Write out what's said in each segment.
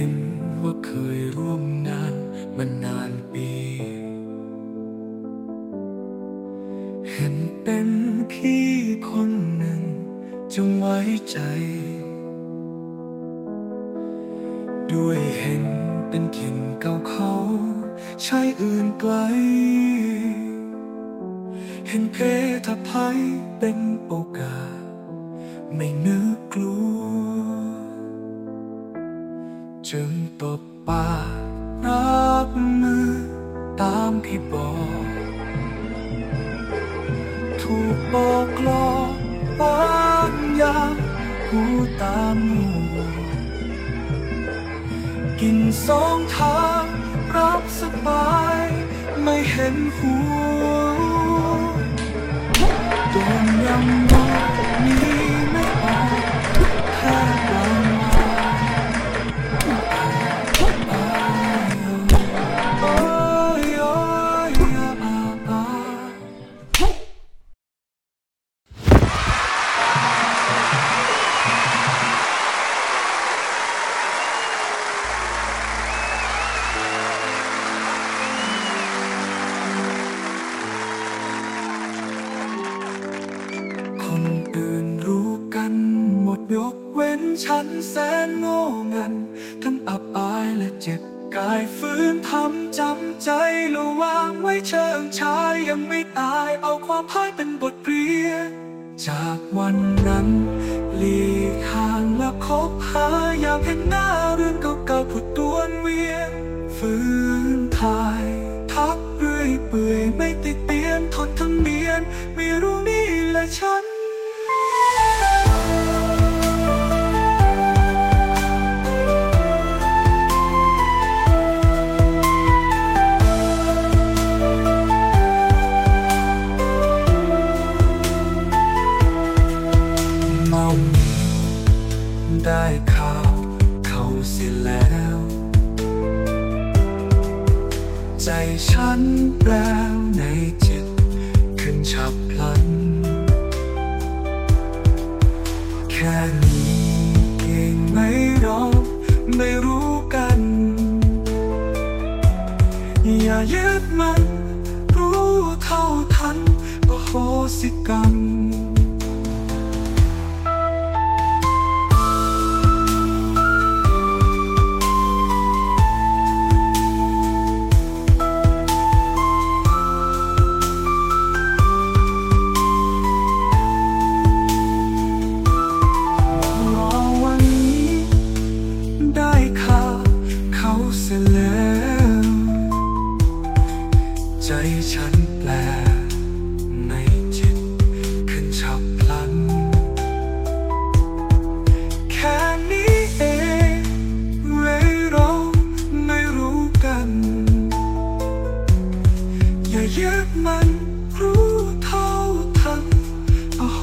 เห็นว่าเคยร่วมงานมานานปี เห็นเป็นพี่คนหนึ่งจงไว้ใจ ด้วยเห็นเป็นถิ่นเก่าเขาใช่อื่นไกล เห็นเพทภัยเป็นโอกาส ไม่นึกกลัว จึงตบปากรับมือตามที่บอก ถูกบอกลอบางอย่างหูตามหูกินสองทางรับสบาย ไม่เห็นหั มดยกเว้นฉันแสนโง่งันทั้งอับอายและเจ็บกายฟื้นทำจำใจระวางไว้เชิงชายยังไม่ตายเอาความพ่ายเป็นบทเรียนจากวันนั้น หลีกห่างและคบหาอยากเห็นหน้าเรื่องเก่าๆผุดตวนเวียนฟื้นทายทักเรื่อยเปื่อยไม่ติดเตียนทนทั้งเมียน ไม่รู้นี่แหละฉัน เขาเสียแล้ว ใจฉันแปลวในจิต ขึ้นฉับพลัน แค่นี้เองไม่รอไม่รู้กัน อย่ายึดมัน รู้เท่าทันอโหสิกรรม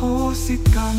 Hositkan